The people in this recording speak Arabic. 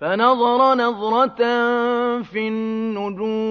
فَنَظَرَ نَظْرَةً فِي النُّجُومِ.